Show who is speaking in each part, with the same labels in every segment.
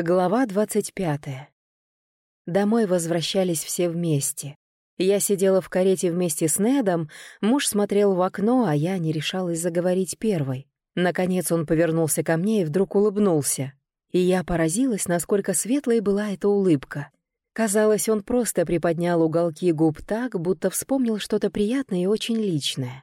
Speaker 1: Глава двадцать пятая. Домой возвращались все вместе. Я сидела в карете вместе с Недом, муж смотрел в окно, а я не решалась заговорить первой. Наконец он повернулся ко мне и вдруг улыбнулся. И я поразилась, насколько светлой была эта улыбка. Казалось, он просто приподнял уголки губ так, будто вспомнил что-то приятное и очень личное.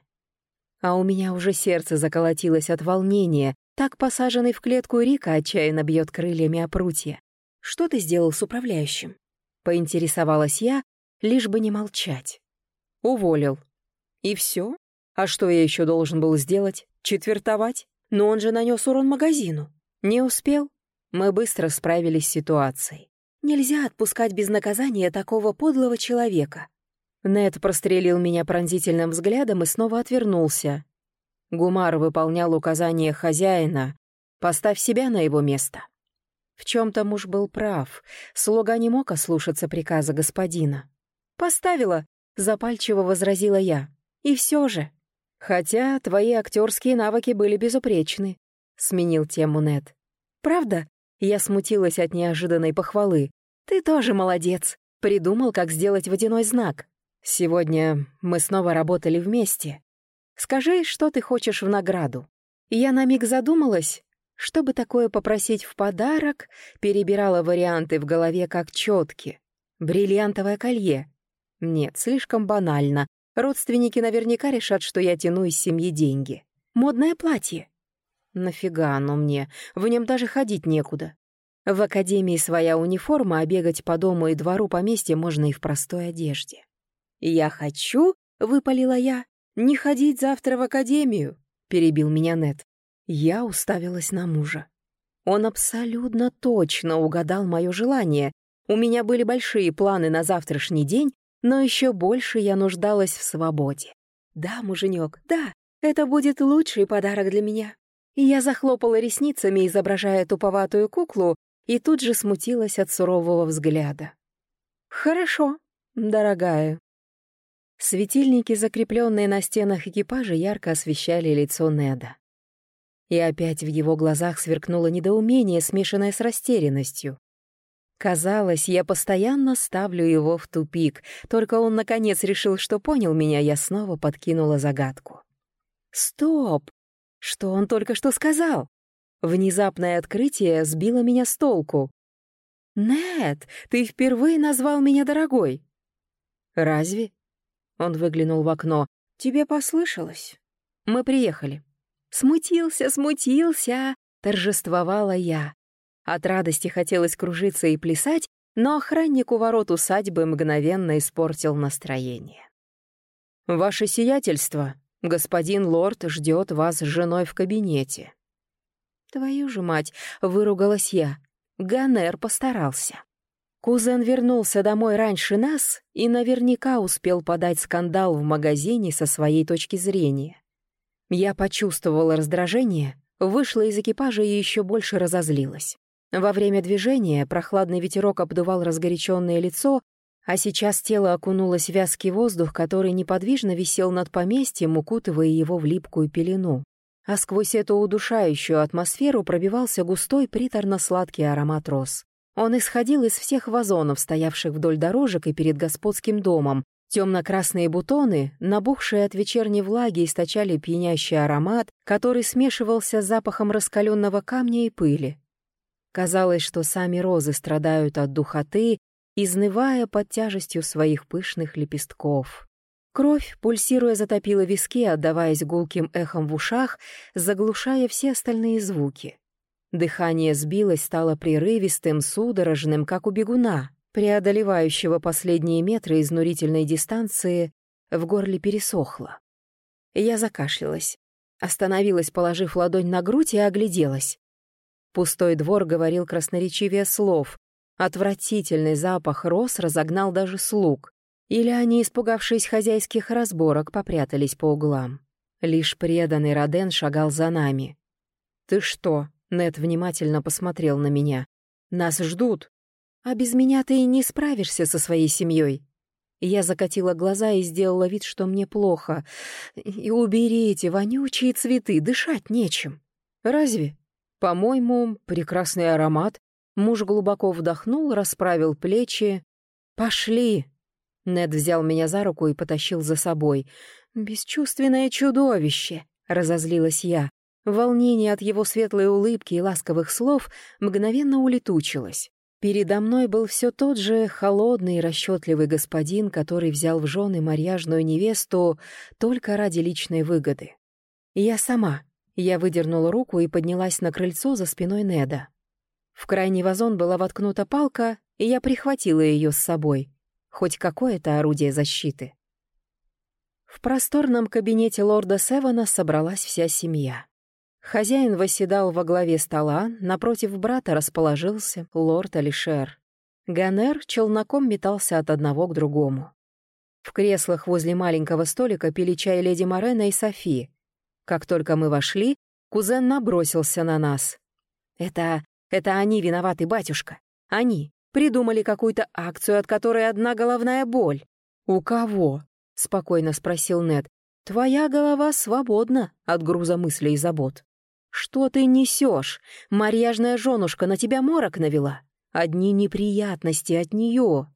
Speaker 1: А у меня уже сердце заколотилось от волнения, так посаженный в клетку Рика отчаянно бьет крыльями о прутья. «Что ты сделал с управляющим?» Поинтересовалась я, лишь бы не молчать. «Уволил». «И все? А что я еще должен был сделать? Четвертовать? Но он же нанес урон магазину. Не успел?» Мы быстро справились с ситуацией. Нельзя отпускать без наказания такого подлого человека. Нед прострелил меня пронзительным взглядом и снова отвернулся, Гумар выполнял указания хозяина «поставь себя на его место». В чем-то муж был прав, слуга не мог ослушаться приказа господина. «Поставила», — запальчиво возразила я. «И все же». «Хотя твои актерские навыки были безупречны», — сменил тему Нед. «Правда?» — я смутилась от неожиданной похвалы. «Ты тоже молодец. Придумал, как сделать водяной знак. Сегодня мы снова работали вместе, Скажи, что ты хочешь в награду». Я на миг задумалась, чтобы такое попросить в подарок, перебирала варианты в голове как четки. Бриллиантовое колье. Нет, слишком банально. Родственники наверняка решат, что я тяну из семьи деньги. Модное платье. Нафига оно мне? В нем даже ходить некуда. В академии своя униформа, а бегать по дому и двору поместья можно и в простой одежде. «Я хочу», — выпалила я, «Не ходить завтра в академию», — перебил меня Нет. Я уставилась на мужа. Он абсолютно точно угадал мое желание. У меня были большие планы на завтрашний день, но еще больше я нуждалась в свободе. «Да, муженек, да, это будет лучший подарок для меня». Я захлопала ресницами, изображая туповатую куклу, и тут же смутилась от сурового взгляда. «Хорошо, дорогая», Светильники, закрепленные на стенах экипажа, ярко освещали лицо Неда. И опять в его глазах сверкнуло недоумение, смешанное с растерянностью. Казалось, я постоянно ставлю его в тупик, только он, наконец, решил, что понял меня, я снова подкинула загадку. «Стоп! Что он только что сказал?» Внезапное открытие сбило меня с толку. «Нет, ты впервые назвал меня дорогой». «Разве?» Он выглянул в окно. «Тебе послышалось?» «Мы приехали». «Смутился, смутился!» — торжествовала я. От радости хотелось кружиться и плясать, но охранник у ворот усадьбы мгновенно испортил настроение. «Ваше сиятельство, господин лорд ждет вас с женой в кабинете». «Твою же мать!» — выругалась я. Ганер постарался. Кузен вернулся домой раньше нас и наверняка успел подать скандал в магазине со своей точки зрения. Я почувствовала раздражение, вышла из экипажа и еще больше разозлилась. Во время движения прохладный ветерок обдувал разгоряченное лицо, а сейчас тело окунулось в вязкий воздух, который неподвижно висел над поместьем, укутывая его в липкую пелену. А сквозь эту удушающую атмосферу пробивался густой приторно-сладкий аромат роз. Он исходил из всех вазонов, стоявших вдоль дорожек и перед господским домом. Темно-красные бутоны, набухшие от вечерней влаги, источали пьянящий аромат, который смешивался с запахом раскаленного камня и пыли. Казалось, что сами розы страдают от духоты, изнывая под тяжестью своих пышных лепестков. Кровь, пульсируя, затопила виски, отдаваясь гулким эхом в ушах, заглушая все остальные звуки. Дыхание сбилось, стало прерывистым, судорожным, как у бегуна, преодолевающего последние метры изнурительной дистанции, в горле пересохло. Я закашлялась, остановилась, положив ладонь на грудь и огляделась. Пустой двор говорил красноречивее слов. Отвратительный запах роз разогнал даже слуг. Или они, испугавшись хозяйских разборок, попрятались по углам. Лишь преданный Роден шагал за нами. «Ты что, Нед внимательно посмотрел на меня. «Нас ждут. А без меня ты и не справишься со своей семьей. Я закатила глаза и сделала вид, что мне плохо. И уберите вонючие цветы, дышать нечем. Разве? По-моему, прекрасный аромат. Муж глубоко вдохнул, расправил плечи. «Пошли!» Нед взял меня за руку и потащил за собой. «Бесчувственное чудовище!» — разозлилась я. Волнение от его светлой улыбки и ласковых слов мгновенно улетучилось. Передо мной был все тот же холодный и расчетливый господин, который взял в жены марьяжную невесту только ради личной выгоды. Я сама. Я выдернула руку и поднялась на крыльцо за спиной Неда. В крайний вазон была воткнута палка, и я прихватила ее с собой. Хоть какое-то орудие защиты. В просторном кабинете лорда Севана собралась вся семья. Хозяин восседал во главе стола, напротив брата расположился лорд Алишер. Ганер челноком метался от одного к другому. В креслах возле маленького столика пили чай леди Морена и Софи. Как только мы вошли, кузен набросился на нас. «Это... это они виноваты, батюшка. Они придумали какую-то акцию, от которой одна головная боль». «У кого?» — спокойно спросил Нед. «Твоя голова свободна от груза мыслей и забот». «Что ты несешь? Марьяжная женушка на тебя морок навела? Одни неприятности от нее».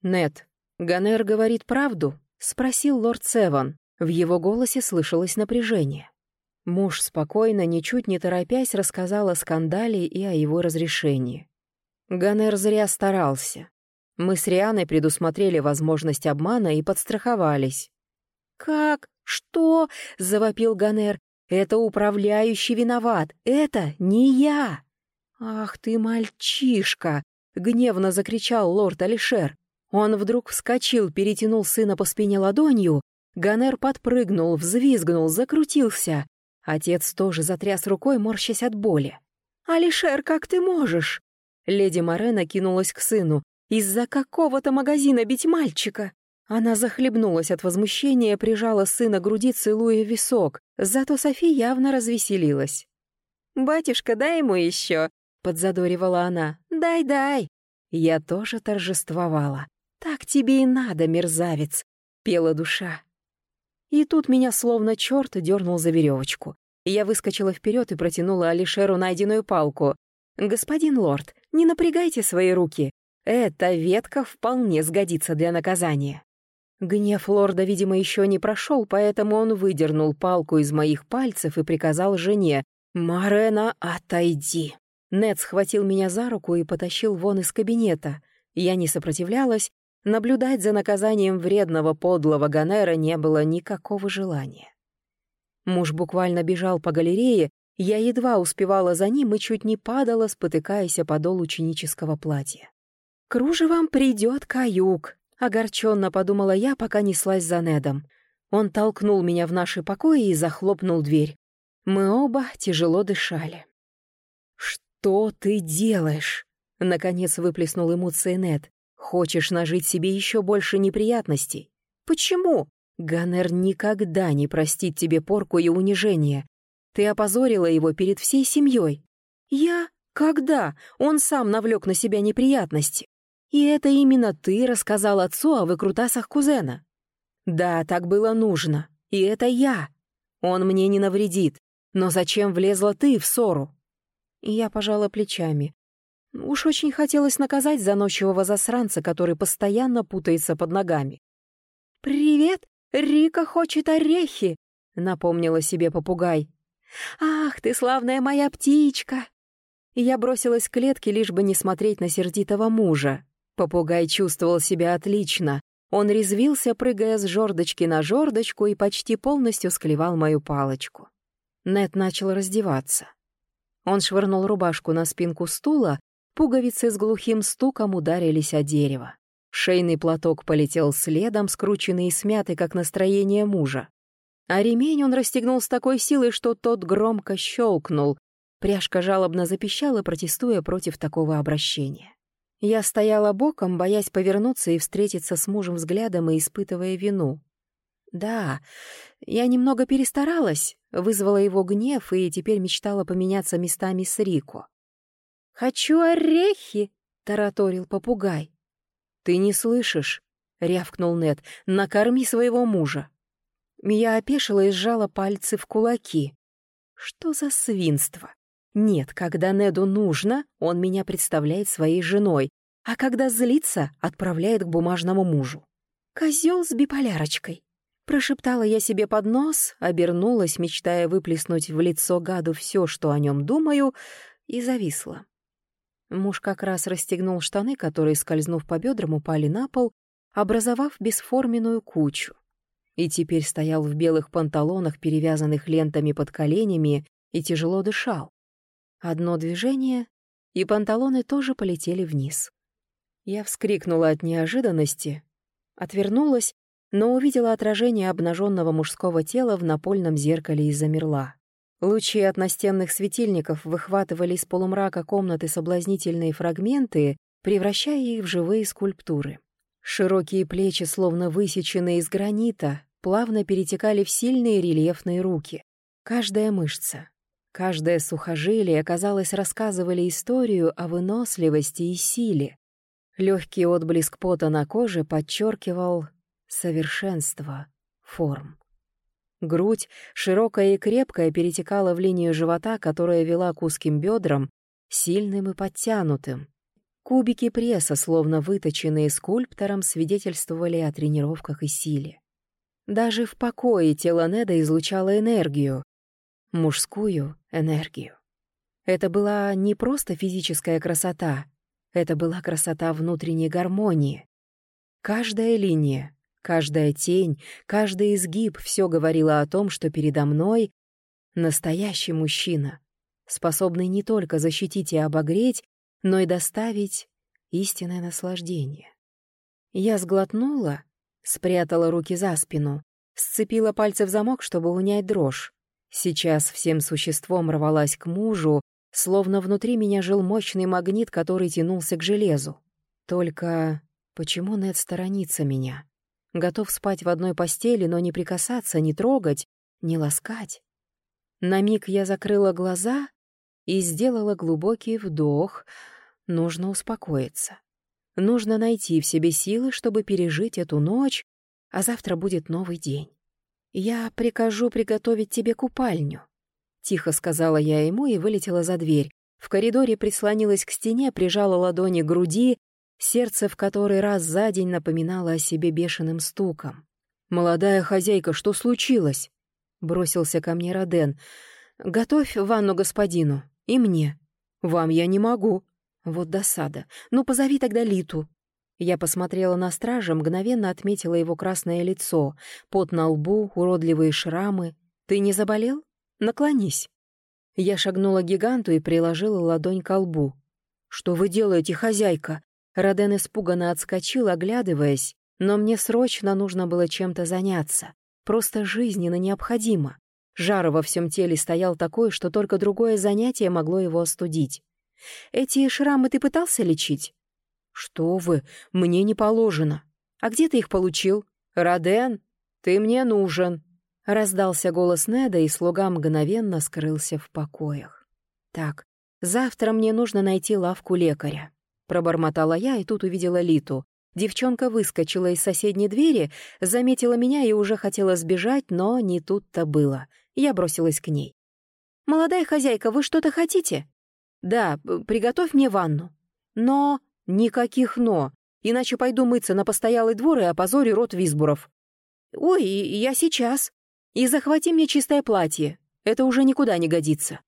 Speaker 1: «Нет, Ганер говорит правду?» — спросил лорд Севан. В его голосе слышалось напряжение. Муж спокойно, ничуть не торопясь, рассказал о скандале и о его разрешении. Ганер зря старался. Мы с Рианой предусмотрели возможность обмана и подстраховались. «Как? Что?» — завопил Ганер. Это управляющий виноват. Это не я. Ах ты, мальчишка! Гневно закричал лорд Алишер. Он вдруг вскочил, перетянул сына по спине ладонью. Ганер подпрыгнул, взвизгнул, закрутился. Отец тоже затряс рукой, морщась от боли. «Алишер, как ты можешь?» Леди Морена кинулась к сыну. «Из-за какого-то магазина бить мальчика?» Она захлебнулась от возмущения, прижала сына к груди, целуя висок. Зато Софи явно развеселилась. «Батюшка, дай ему еще!» — подзадоривала она. «Дай-дай!» Я тоже торжествовала. «Так тебе и надо, мерзавец!» — пела душа. И тут меня словно черт дернул за веревочку. Я выскочила вперед и протянула Алишеру найденную палку. «Господин лорд, не напрягайте свои руки. Эта ветка вполне сгодится для наказания». Гнев лорда, видимо, еще не прошел, поэтому он выдернул палку из моих пальцев и приказал жене «Марена, отойди!». Нед схватил меня за руку и потащил вон из кабинета. Я не сопротивлялась, наблюдать за наказанием вредного подлого Ганера не было никакого желания. Муж буквально бежал по галерее, я едва успевала за ним и чуть не падала, спотыкаясь о подол ученического платья. «Кружевом придет каюк», Огорченно подумала я, пока неслась за Недом. Он толкнул меня в наши покои и захлопнул дверь. Мы оба тяжело дышали. «Что ты делаешь?» — наконец выплеснул эмоции Нед. «Хочешь нажить себе еще больше неприятностей?» «Почему?» «Ганнер никогда не простит тебе порку и унижение. Ты опозорила его перед всей семьей». «Я? Когда? Он сам навлек на себя неприятности». И это именно ты рассказал отцу о выкрутасах кузена. Да, так было нужно. И это я. Он мне не навредит. Но зачем влезла ты в ссору? Я пожала плечами. Уж очень хотелось наказать заносчивого засранца, который постоянно путается под ногами. «Привет! Рика хочет орехи!» — напомнила себе попугай. «Ах, ты славная моя птичка!» я бросилась к клетке, лишь бы не смотреть на сердитого мужа. Попугай чувствовал себя отлично. Он резвился, прыгая с жердочки на жердочку и почти полностью склевал мою палочку. Нет начал раздеваться. Он швырнул рубашку на спинку стула, пуговицы с глухим стуком ударились о дерево. Шейный платок полетел следом, скрученный и смятый, как настроение мужа. А ремень он расстегнул с такой силой, что тот громко щелкнул. Пряжка жалобно запищала, протестуя против такого обращения. Я стояла боком, боясь повернуться и встретиться с мужем взглядом и испытывая вину. Да, я немного перестаралась, вызвала его гнев и теперь мечтала поменяться местами с Рико. «Хочу орехи!» — тараторил попугай. «Ты не слышишь?» — рявкнул Нед. «Накорми своего мужа!» Я опешила и сжала пальцы в кулаки. «Что за свинство? Нет, когда Неду нужно, он меня представляет своей женой, а когда злится, отправляет к бумажному мужу. Козел с биполярочкой. Прошептала я себе под нос, обернулась, мечтая выплеснуть в лицо гаду все, что о нем думаю, и зависла. Муж как раз расстегнул штаны, которые, скользнув по бедрам, упали на пол, образовав бесформенную кучу. И теперь стоял в белых панталонах, перевязанных лентами под коленями, и тяжело дышал. Одно движение, и панталоны тоже полетели вниз. Я вскрикнула от неожиданности, отвернулась, но увидела отражение обнаженного мужского тела в напольном зеркале и замерла. Лучи от настенных светильников выхватывали из полумрака комнаты соблазнительные фрагменты, превращая их в живые скульптуры. Широкие плечи, словно высеченные из гранита, плавно перетекали в сильные рельефные руки. Каждая мышца, каждое сухожилие, казалось, рассказывали историю о выносливости и силе. Легкий отблеск пота на коже подчеркивал совершенство форм. Грудь, широкая и крепкая, перетекала в линию живота, которая вела к узким бедрам, сильным и подтянутым. Кубики пресса, словно выточенные скульптором, свидетельствовали о тренировках и силе. Даже в покое тело Неда излучало энергию, мужскую энергию. Это была не просто физическая красота, это была красота внутренней гармонии. Каждая линия, Каждая тень, каждый изгиб все говорило о том, что передо мной настоящий мужчина, способный не только защитить и обогреть, но и доставить истинное наслаждение. Я сглотнула, спрятала руки за спину, сцепила пальцы в замок, чтобы унять дрожь. Сейчас всем существом рвалась к мужу, словно внутри меня жил мощный магнит, который тянулся к железу. Только почему Нед сторонится меня? готов спать в одной постели, но не прикасаться, не трогать, не ласкать. На миг я закрыла глаза и сделала глубокий вдох. Нужно успокоиться. Нужно найти в себе силы, чтобы пережить эту ночь, а завтра будет новый день. «Я прикажу приготовить тебе купальню», — тихо сказала я ему и вылетела за дверь. В коридоре прислонилась к стене, прижала ладони к груди Сердце в который раз за день напоминало о себе бешеным стуком. «Молодая хозяйка, что случилось?» — бросился ко мне Роден. «Готовь ванну господину. И мне. Вам я не могу». Вот досада. Ну, позови тогда Литу. Я посмотрела на стража, мгновенно отметила его красное лицо, пот на лбу, уродливые шрамы. «Ты не заболел? Наклонись». Я шагнула гиганту и приложила ладонь к лбу. «Что вы делаете, хозяйка?» Роден испуганно отскочил, оглядываясь, но мне срочно нужно было чем-то заняться. Просто жизненно необходимо. Жар во всем теле стоял такой, что только другое занятие могло его остудить. «Эти шрамы ты пытался лечить?» «Что вы, мне не положено. А где ты их получил?» «Роден, ты мне нужен!» Раздался голос Неда, и слуга мгновенно скрылся в покоях. «Так, завтра мне нужно найти лавку лекаря. Пробормотала я и тут увидела Литу. Девчонка выскочила из соседней двери, заметила меня и уже хотела сбежать, но не тут-то было. Я бросилась к ней. «Молодая хозяйка, вы что-то хотите?» «Да, приготовь мне ванну». «Но...» «Никаких «но», иначе пойду мыться на постоялый двор и опозорю рот Визбуров». «Ой, я сейчас. И захвати мне чистое платье. Это уже никуда не годится».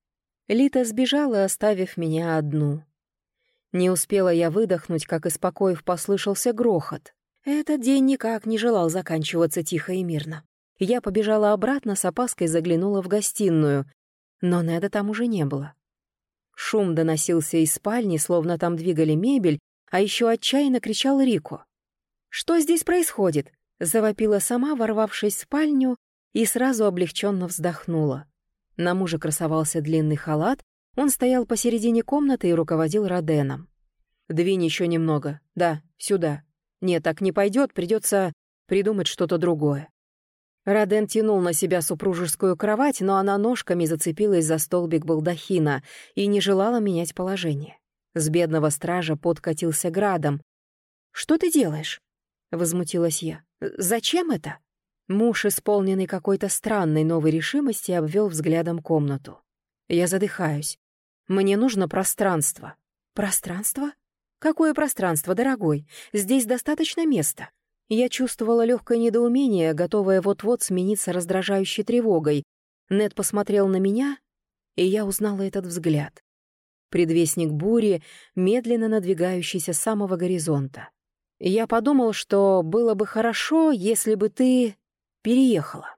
Speaker 1: Лита сбежала, оставив меня одну. Не успела я выдохнуть, как из покоев послышался грохот. Этот день никак не желал заканчиваться тихо и мирно. Я побежала обратно, с опаской заглянула в гостиную, но Неда там уже не было. Шум доносился из спальни, словно там двигали мебель, а еще отчаянно кричал Рико. «Что здесь происходит?» — завопила сама, ворвавшись в спальню, и сразу облегченно вздохнула. На муже красовался длинный халат, он стоял посередине комнаты и руководил Роденом. «Двинь еще немного. Да, сюда. Нет, так не пойдет, придется придумать что-то другое». Роден тянул на себя супружескую кровать, но она ножками зацепилась за столбик балдахина и не желала менять положение. С бедного стража подкатился градом. «Что ты делаешь?» — возмутилась я. «Зачем это?» Муж, исполненный какой-то странной новой решимости, обвел взглядом комнату. Я задыхаюсь. Мне нужно пространство». «Пространство? Какое пространство, дорогой? Здесь достаточно места». Я чувствовала легкое недоумение, готовое вот-вот смениться раздражающей тревогой. Нед посмотрел на меня, и я узнала этот взгляд. Предвестник бури, медленно надвигающийся с самого горизонта. Я подумал, что было бы хорошо, если бы ты переехала.